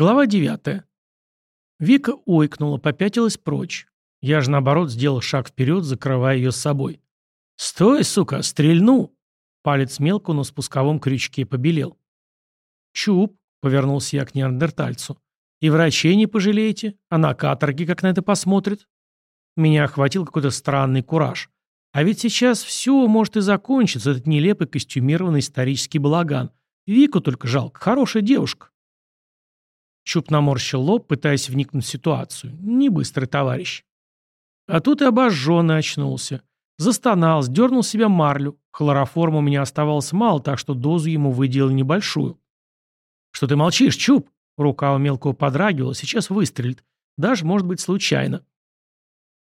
Глава 9. Вика ойкнула, попятилась прочь. Я же, наоборот, сделал шаг вперед, закрывая ее с собой. «Стой, сука, стрельну!» Палец мелко, но спусковом крючке побелел. «Чуб», — повернулся я к неандертальцу. «И врачей не пожалеете? А на каторге как на это посмотрит?» Меня охватил какой-то странный кураж. А ведь сейчас все может и закончиться, этот нелепый костюмированный исторический балаган. Вику только жалко, хорошая девушка. Чуб наморщил лоб, пытаясь вникнуть в ситуацию. Не быстрый товарищ. А тут и обожженный очнулся. Застонал, сдернул себя марлю. Хлороформа у меня оставалось мало, так что дозу ему выделил небольшую. «Что ты молчишь, Чуб?» Рука у мелкого подрагивала, сейчас выстрелит. Даже, может быть, случайно.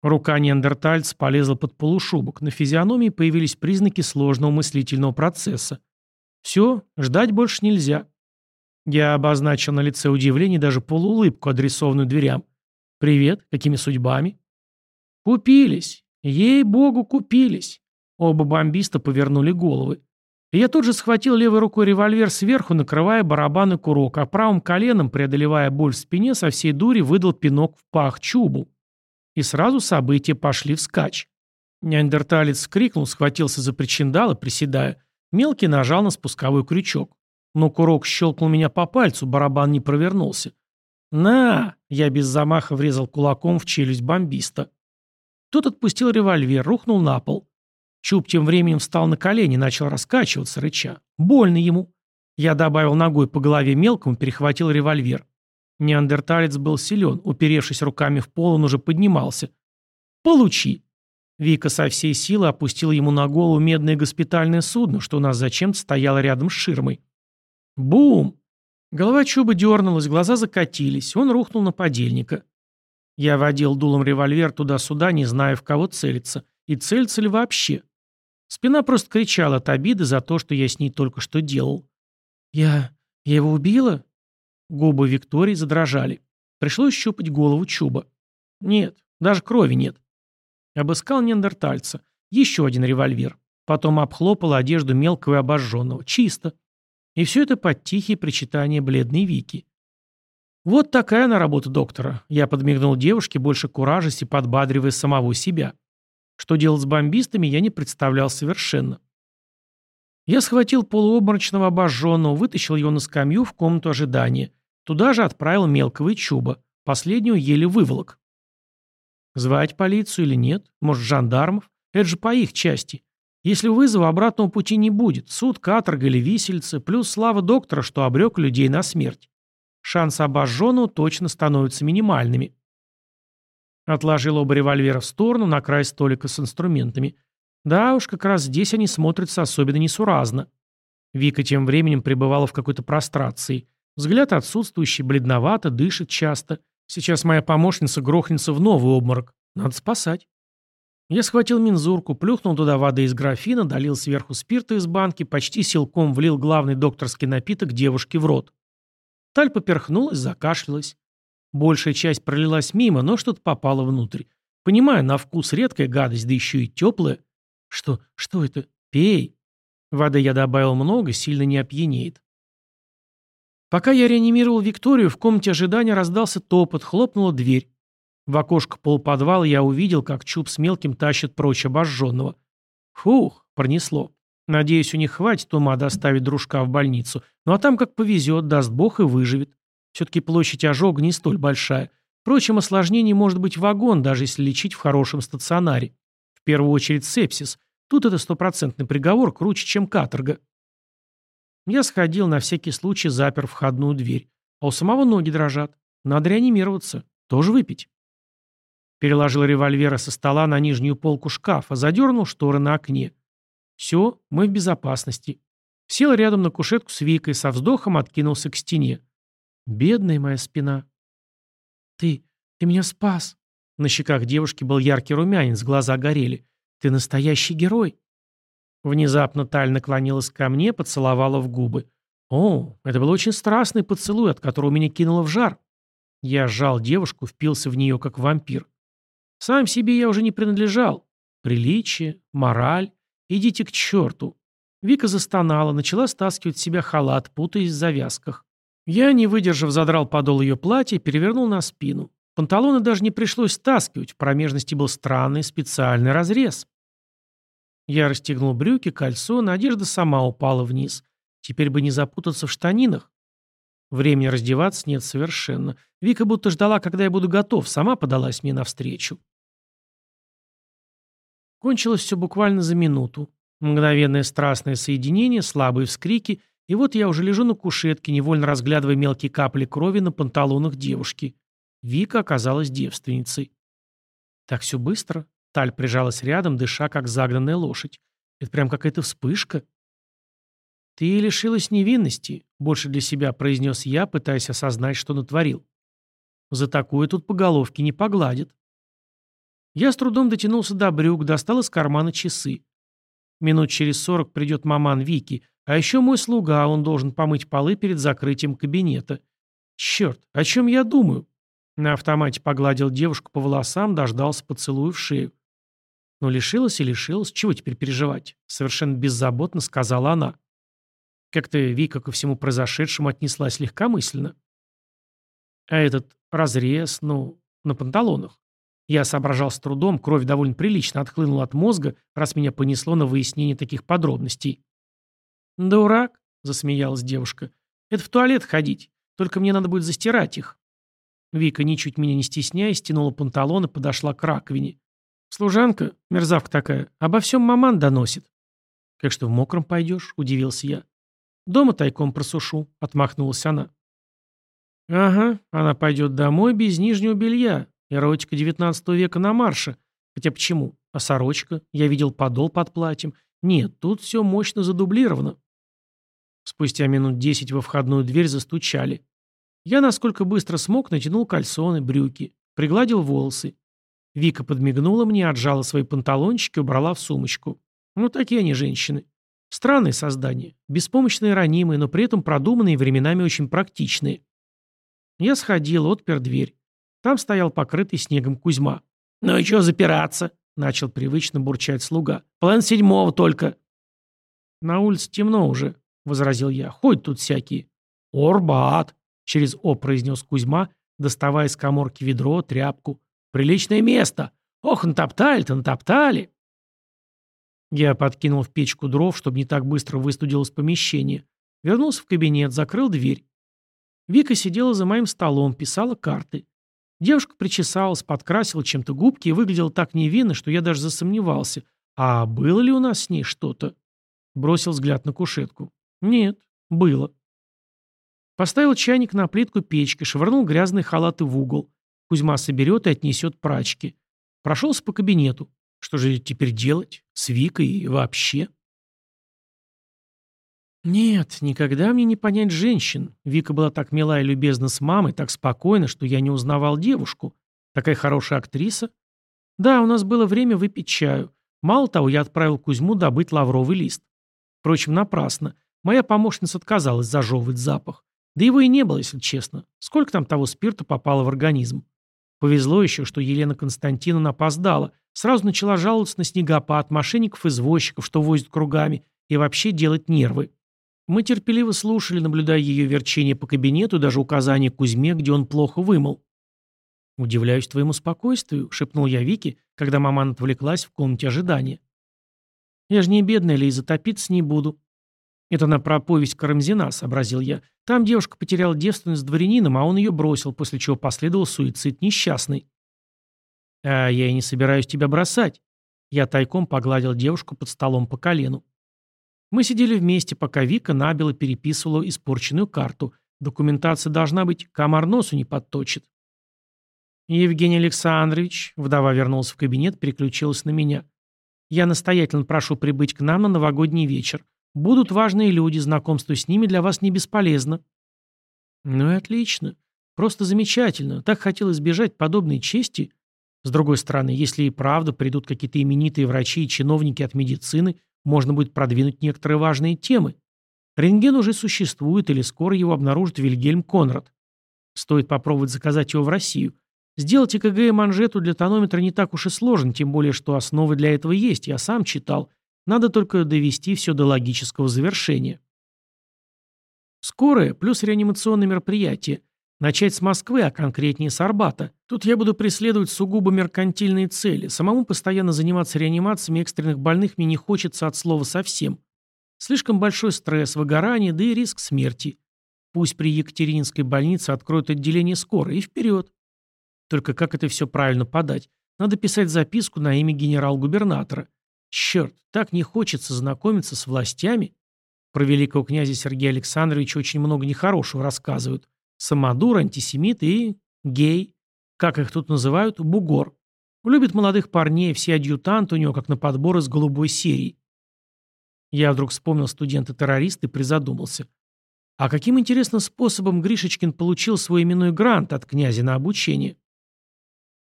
Рука неандертальца полезла под полушубок. На физиономии появились признаки сложного мыслительного процесса. Все, ждать больше нельзя. Я обозначил на лице удивление даже полуулыбку, адресованную дверям. «Привет, какими судьбами?» «Купились. Ей-богу, купились». Оба бомбиста повернули головы. я тут же схватил левой рукой револьвер сверху, накрывая барабан и курок, а правым коленом, преодолевая боль в спине, со всей дури выдал пинок в пах чубу. И сразу события пошли вскачь. Неандерталец скрикнул, схватился за причиндал и, приседая, мелкий нажал на спусковой крючок. Но курок щелкнул меня по пальцу, барабан не провернулся. «На!» — я без замаха врезал кулаком в челюсть бомбиста. Тот отпустил револьвер, рухнул на пол. Чуб тем временем встал на колени, начал раскачиваться, рыча. Больно ему. Я добавил ногой по голове мелкому, перехватил револьвер. Неандерталец был силен, уперевшись руками в пол, он уже поднимался. «Получи!» Вика со всей силы опустила ему на голову медное госпитальное судно, что у нас зачем-то стояло рядом с ширмой. Бум! Голова Чуба дернулась, глаза закатились. Он рухнул на подельника. Я водил дулом револьвер туда-сюда, не зная, в кого целиться. И целиться ли вообще? Спина просто кричала от обиды за то, что я с ней только что делал. «Я... я его убила?» Губы Виктории задрожали. Пришлось щупать голову Чуба. Нет, даже крови нет. Обыскал неандертальца. Еще один револьвер. Потом обхлопал одежду мелкого и обожженного. Чисто. И все это под тихие причитания бледной Вики. Вот такая она работа доктора. Я подмигнул девушке, больше куражись и подбадривая самого себя. Что делать с бомбистами, я не представлял совершенно. Я схватил полуобморочного обожженного, вытащил его на скамью в комнату ожидания. Туда же отправил мелкого и чуба. Последнего еле выволок. Звать полицию или нет? Может, жандармов? Это же по их части. Если вызова, обратного пути не будет. Суд, каторга или висельцы, плюс слава доктора, что обрек людей на смерть. Шансы обожженного точно становятся минимальными. Отложил оба револьвера в сторону, на край столика с инструментами. Да уж, как раз здесь они смотрятся особенно несуразно. Вика тем временем пребывала в какой-то прострации. Взгляд отсутствующий, бледновато, дышит часто. Сейчас моя помощница грохнется в новый обморок. Надо спасать. Я схватил мензурку, плюхнул туда воды из графина, долил сверху спирта из банки, почти силком влил главный докторский напиток девушке в рот. Таль поперхнулась, закашлялась. Большая часть пролилась мимо, но что-то попало внутрь. Понимаю, на вкус редкая гадость, да еще и теплая. Что, что это? Пей. Воды я добавил много, сильно не опьянеет. Пока я реанимировал Викторию, в комнате ожидания раздался топот, хлопнула дверь. В окошко полуподвала я увидел, как Чуб с мелким тащит прочь обожженного. Фух, пронесло. Надеюсь, у них хватит ума доставить дружка в больницу. Ну а там как повезет, даст бог и выживет. Все-таки площадь ожога не столь большая. Впрочем, осложнений может быть вагон, даже если лечить в хорошем стационаре. В первую очередь сепсис. Тут это стопроцентный приговор, круче, чем каторга. Я сходил, на всякий случай запер входную дверь. А у самого ноги дрожат. Надо реанимироваться. Тоже выпить. Переложил револьвера со стола на нижнюю полку шкафа, задернул шторы на окне. Все, мы в безопасности. Сел рядом на кушетку с Викой, со вздохом откинулся к стене. Бедная моя спина. Ты, ты меня спас. На щеках девушки был яркий румянец, глаза горели. Ты настоящий герой. Внезапно Таль наклонилась ко мне, поцеловала в губы. О, это был очень страстный поцелуй, от которого меня кинуло в жар. Я сжал девушку, впился в нее, как вампир. Сам себе я уже не принадлежал. Приличие, мораль. Идите к черту. Вика застонала, начала стаскивать с себя халат, путаясь в завязках. Я, не выдержав, задрал подол ее платья и перевернул на спину. Панталоны даже не пришлось стаскивать, в промежности был странный специальный разрез. Я расстегнул брюки, кольцо, Надежда сама упала вниз. Теперь бы не запутаться в штанинах. Времени раздеваться нет совершенно. Вика будто ждала, когда я буду готов, сама подалась мне навстречу. Кончилось все буквально за минуту. Мгновенное страстное соединение, слабые вскрики, и вот я уже лежу на кушетке, невольно разглядывая мелкие капли крови на панталонах девушки. Вика оказалась девственницей. Так все быстро. Таль прижалась рядом, дыша, как загнанная лошадь. Это прям какая-то вспышка. «Ты лишилась невинности», — больше для себя произнес я, пытаясь осознать, что натворил. «За такое тут по головке не погладят». Я с трудом дотянулся до брюк, достал из кармана часы. Минут через сорок придет маман Вики, а еще мой слуга, он должен помыть полы перед закрытием кабинета. Черт, о чем я думаю? На автомате погладил девушку по волосам, дождался поцелуя в шею. Но «Ну, лишилась и лишилась, чего теперь переживать? Совершенно беззаботно сказала она. Как-то Вика ко всему произошедшему отнеслась легкомысленно. А этот разрез, ну, на панталонах. Я соображал с трудом, кровь довольно прилично отхлынула от мозга, раз меня понесло на выяснение таких подробностей. «Дурак», — засмеялась девушка, — «это в туалет ходить, только мне надо будет застирать их». Вика, ничуть меня не стесняясь, стянула панталон и подошла к раковине. «Служанка, мерзавка такая, обо всем маман доносит». «Как что в мокром пойдешь?» — удивился я. «Дома тайком просушу», — отмахнулась она. «Ага, она пойдет домой без нижнего белья. Эротика девятнадцатого века на марше. Хотя почему? А сорочка? Я видел подол под платьем. Нет, тут все мощно задублировано». Спустя минут десять во входную дверь застучали. Я, насколько быстро смог, натянул кальсоны, брюки, пригладил волосы. Вика подмигнула мне, отжала свои панталончики, убрала в сумочку. Ну, такие они женщины. Странные создания, беспомощные ранимые, но при этом продуманные и временами очень практичные. Я сходил, отпер дверь. Там стоял покрытый снегом Кузьма. «Ну и чё запираться?» — начал привычно бурчать слуга. «План седьмого только». «На улице темно уже», — возразил я. «Ходят тут всякие». «Орбат», — через «о» произнес Кузьма, доставая из коморки ведро, тряпку. «Приличное место! Ох, натоптали-то, натоптали!» Я подкинул в печку дров, чтобы не так быстро выстудилось помещение. Вернулся в кабинет, закрыл дверь. Вика сидела за моим столом, писала карты. Девушка причесалась, подкрасила чем-то губки и выглядела так невинно, что я даже засомневался. А было ли у нас с ней что-то? Бросил взгляд на кушетку. Нет, было. Поставил чайник на плитку печки, швырнул грязные халаты в угол. Кузьма соберет и отнесет прачки. Прошелся по кабинету. Что же теперь делать? С Викой и вообще? Нет, никогда мне не понять женщин. Вика была так мила и любезна с мамой, так спокойна, что я не узнавал девушку. Такая хорошая актриса. Да, у нас было время выпить чаю. Мало того, я отправил Кузьму добыть лавровый лист. Впрочем, напрасно. Моя помощница отказалась зажевывать запах. Да его и не было, если честно. Сколько там того спирта попало в организм? Повезло еще, что Елена Константиновна опоздала. Сразу начала жаловаться на снегопад, мошенников-извозчиков, что возят кругами, и вообще делать нервы. Мы терпеливо слушали, наблюдая ее верчение по кабинету, даже указание Кузьме, где он плохо вымыл. «Удивляюсь твоему спокойствию», — шепнул я Вике, когда маман отвлеклась в комнате ожидания. «Я же не бедная, Лиза, топиться не буду». «Это на про повесть Карамзина», — сообразил я. «Там девушка потеряла девственность с дворянином, а он ее бросил, после чего последовал суицид несчастный». «А я и не собираюсь тебя бросать». Я тайком погладил девушку под столом по колену. Мы сидели вместе, пока Вика набело переписывала испорченную карту. Документация должна быть, комар носу не подточит. Евгений Александрович, вдова вернулась в кабинет, переключилась на меня. Я настоятельно прошу прибыть к нам на новогодний вечер. Будут важные люди, знакомство с ними для вас не бесполезно. Ну и отлично. Просто замечательно. Так хотел избежать подобной чести. С другой стороны, если и правда придут какие-то именитые врачи и чиновники от медицины, можно будет продвинуть некоторые важные темы. Рентген уже существует, или скоро его обнаружит Вильгельм Конрад. Стоит попробовать заказать его в Россию. Сделать ЭКГ и манжету для тонометра не так уж и сложно, тем более, что основы для этого есть, я сам читал. Надо только довести все до логического завершения. Скорое плюс реанимационное мероприятие. Начать с Москвы, а конкретнее с Арбата. Тут я буду преследовать сугубо меркантильные цели. Самому постоянно заниматься реанимациями экстренных больных мне не хочется от слова совсем. Слишком большой стресс, выгорание, да и риск смерти. Пусть при Екатерининской больнице откроют отделение скорой и вперед. Только как это все правильно подать? Надо писать записку на имя генерал-губернатора. Черт, так не хочется знакомиться с властями. Про великого князя Сергея Александровича очень много нехорошего рассказывают. Самодур, антисемит и гей. Как их тут называют? Бугор. Любит молодых парней, все адъютанты у него как на подбор из голубой серии. Я вдруг вспомнил студента-террориста и призадумался. А каким интересным способом Гришечкин получил свой именной грант от князя на обучение?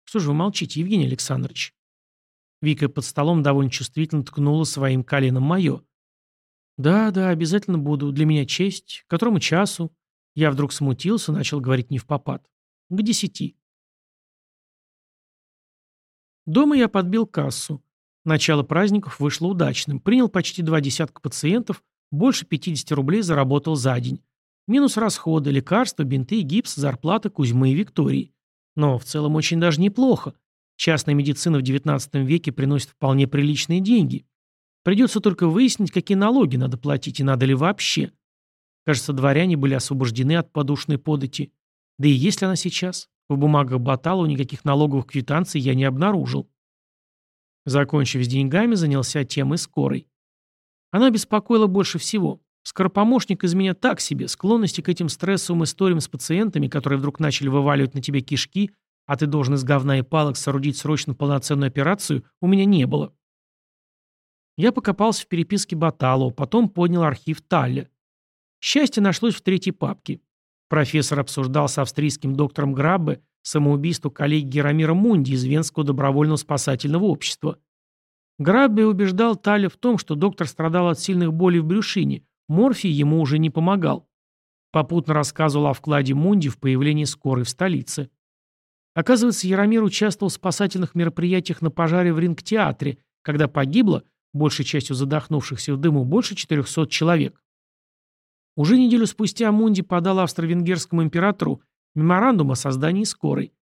Что же вы молчите, Евгений Александрович? Вика под столом довольно чувствительно ткнула своим коленом мое. «Да, да, обязательно буду. Для меня честь. К которому часу?» Я вдруг смутился, начал говорить не в попад. К десяти. Дома я подбил кассу. Начало праздников вышло удачным. Принял почти два десятка пациентов, больше 50 рублей заработал за день. Минус расходы, лекарства, бинты, гипс, зарплата Кузьмы и Виктории. Но в целом очень даже неплохо. Частная медицина в XIX веке приносит вполне приличные деньги. Придется только выяснить, какие налоги надо платить и надо ли вообще. Кажется, дворяне были освобождены от подушной подати. Да и есть ли она сейчас? В бумагах Баталова никаких налоговых квитанций я не обнаружил. Закончив с деньгами, занялся темой скорой. Она беспокоила больше всего. Скоропомощник из меня так себе, склонности к этим стрессовым историям с пациентами, которые вдруг начали вываливать на тебя кишки, а ты должен из говна и палок соорудить срочно полноценную операцию, у меня не было. Я покопался в переписке Баталова, потом поднял архив Талля. Счастье нашлось в третьей папке. Профессор обсуждал с австрийским доктором Граббе самоубийство коллеги Герамира Мунди из Венского добровольного спасательного общества. Граббе убеждал Таля в том, что доктор страдал от сильных болей в брюшине, морфий ему уже не помогал. Попутно рассказывал о вкладе Мунди в появлении скорой в столице. Оказывается, Яромир участвовал в спасательных мероприятиях на пожаре в Ринг-театре, когда погибло, большей частью задохнувшихся в дыму, больше 400 человек. Уже неделю спустя Мунди подал австро-венгерскому императору меморандум о создании скорой.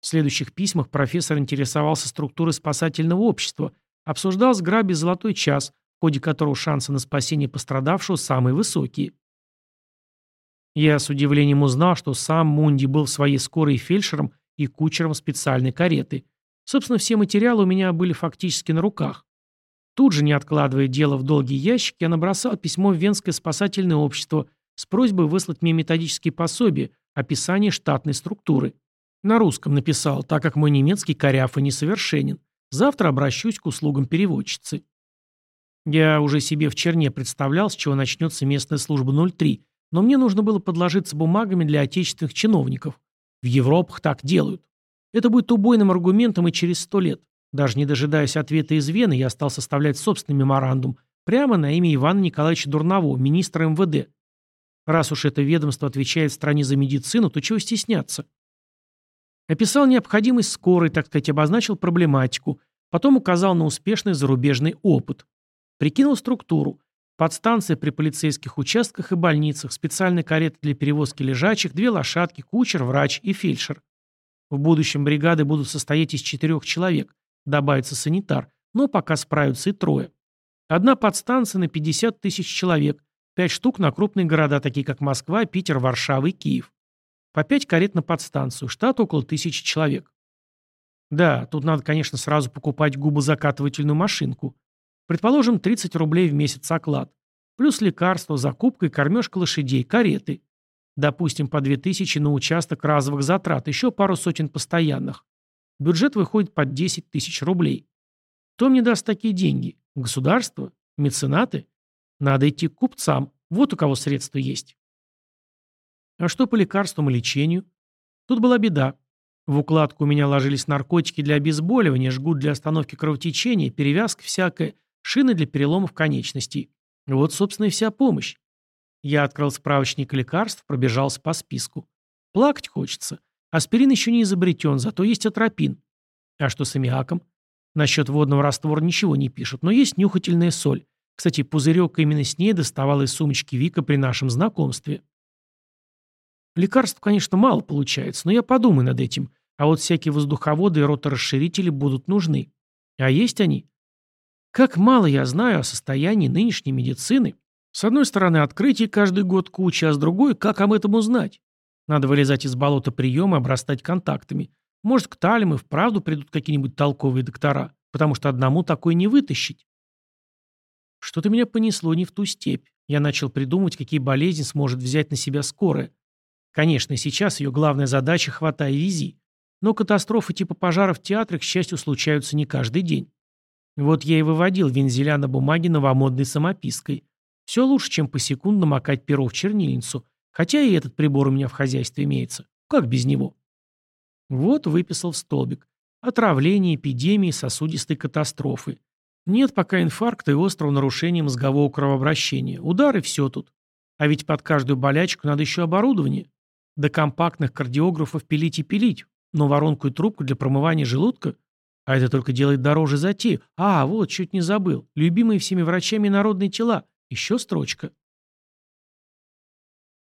В следующих письмах профессор интересовался структурой спасательного общества, обсуждал с Граби «Золотой час», в ходе которого шансы на спасение пострадавшего самые высокие. Я с удивлением узнал, что сам Мунди был в своей скорой фельдшером и кучером специальной кареты. Собственно, все материалы у меня были фактически на руках. Тут же, не откладывая дело в долгий ящик, я набросал письмо в Венское спасательное общество с просьбой выслать мне методические пособия, описание штатной структуры. На русском написал, так как мой немецкий коряв и несовершенен. Завтра обращусь к услугам переводчицы. Я уже себе в черне представлял, с чего начнется местная служба 03, но мне нужно было подложиться бумагами для отечественных чиновников. В Европах так делают. Это будет убойным аргументом и через сто лет. Даже не дожидаясь ответа из Вены, я стал составлять собственный меморандум прямо на имя Ивана Николаевича Дурново, министра МВД. Раз уж это ведомство отвечает стране за медицину, то чего стесняться? Описал необходимость скорой, так сказать, обозначил проблематику, потом указал на успешный зарубежный опыт. Прикинул структуру. Подстанция при полицейских участках и больницах, специальная карета для перевозки лежачих, две лошадки, кучер, врач и фельдшер. В будущем бригады будут состоять из четырех человек, Добавится санитар, но пока справятся и трое. Одна подстанция на 50 тысяч человек, пять штук на крупные города, такие как Москва, Питер, Варшава и Киев. По пять карет на подстанцию, штат около тысячи человек. Да, тут надо, конечно, сразу покупать губозакатывательную машинку. Предположим, 30 рублей в месяц оклад. Плюс лекарства, закупка и кормежка лошадей, кареты. Допустим, по 2000 на участок разовых затрат, еще пару сотен постоянных. Бюджет выходит под 10 тысяч рублей. Кто мне даст такие деньги? Государство? Меценаты? Надо идти к купцам. Вот у кого средства есть. А что по лекарствам и лечению? Тут была беда. В укладку у меня ложились наркотики для обезболивания, жгут для остановки кровотечения, перевязка всякая, шины для переломов конечностей. Вот, собственно, и вся помощь. Я открыл справочник лекарств, пробежался по списку. Плакать хочется. Аспирин еще не изобретен, зато есть атропин. А что с аммиаком? Насчет водного раствора ничего не пишут, но есть нюхательная соль. Кстати, пузырек именно с ней доставал из сумочки Вика при нашем знакомстве. Лекарств, конечно, мало получается, но я подумаю над этим. А вот всякие воздуховоды и роторасширители будут нужны. А есть они? Как мало я знаю о состоянии нынешней медицины. С одной стороны, открытий каждый год куча, а с другой, как об этом узнать? Надо вылезать из болота приема и обрастать контактами. Может, к Талям вправду придут какие-нибудь толковые доктора, потому что одному такой не вытащить. Что-то меня понесло не в ту степь. Я начал придумывать, какие болезни сможет взять на себя скорая. Конечно, сейчас ее главная задача – хватай и вези. Но катастрофы типа пожара в театре, к счастью, случаются не каждый день. Вот я и выводил вензеля на бумаге новомодной самопиской. Все лучше, чем посекундно макать перо в чернильницу. Хотя и этот прибор у меня в хозяйстве имеется. Как без него? Вот выписал в столбик. Отравление, эпидемии, сосудистой катастрофы. Нет пока инфаркта и острого нарушения мозгового кровообращения. Удары все тут. А ведь под каждую болячку надо еще оборудование. До компактных кардиографов пилить и пилить но воронку и трубку для промывания желудка? А это только делает дороже затею. А, вот, чуть не забыл. Любимые всеми врачами народные тела. Еще строчка.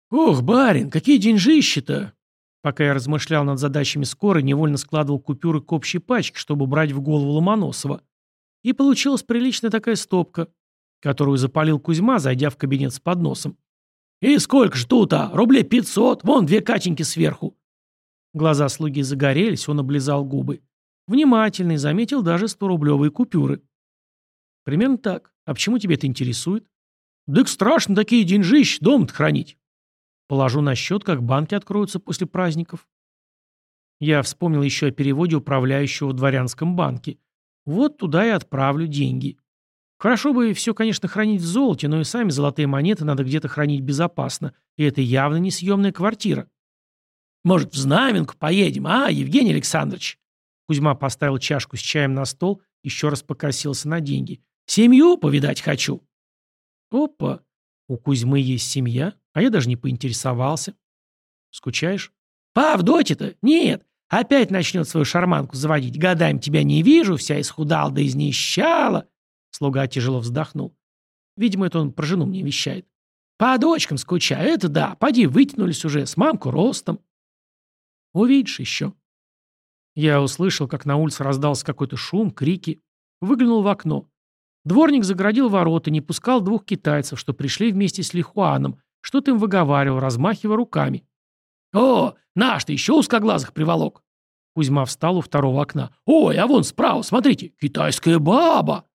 «Ох, барин, какие деньжищи-то!» Пока я размышлял над задачами скорой, невольно складывал купюры к общей пачке, чтобы брать в голову Ломоносова. И получилась приличная такая стопка, которую запалил Кузьма, зайдя в кабинет с подносом. «И сколько ж тут-то? Рублей пятьсот, вон две Катеньки сверху». Глаза слуги загорелись, он облизал губы. Внимательный, заметил даже 100-рублевые купюры. Примерно так. А почему тебе это интересует? Дык страшно такие деньжищ дом хранить. Положу на счет, как банки откроются после праздников. Я вспомнил еще о переводе управляющего в дворянском банке. Вот туда и отправлю деньги. Хорошо бы все, конечно, хранить в золоте, но и сами золотые монеты надо где-то хранить безопасно. И это явно не съемная квартира. Может, в Знаменку поедем, а, Евгений Александрович?» Кузьма поставил чашку с чаем на стол, еще раз покосился на деньги. «Семью повидать хочу». «Опа, у Кузьмы есть семья, а я даже не поинтересовался». «Скучаешь?» «По Авдоте-то? Нет. Опять начнет свою шарманку заводить. Годами тебя не вижу, вся исхудала да изнищала». Слуга тяжело вздохнул. Видимо, это он про жену мне вещает. «По дочкам скучаю, это да. Поди, вытянулись уже, с мамку ростом». Увидишь еще. Я услышал, как на улице раздался какой-то шум, крики. Выглянул в окно. Дворник заградил ворота, не пускал двух китайцев, что пришли вместе с Лихуаном, что-то им выговаривал, размахивая руками. «О, наш-то еще узкоглазых приволок!» Кузьма встал у второго окна. «Ой, а вон справа, смотрите, китайская баба!»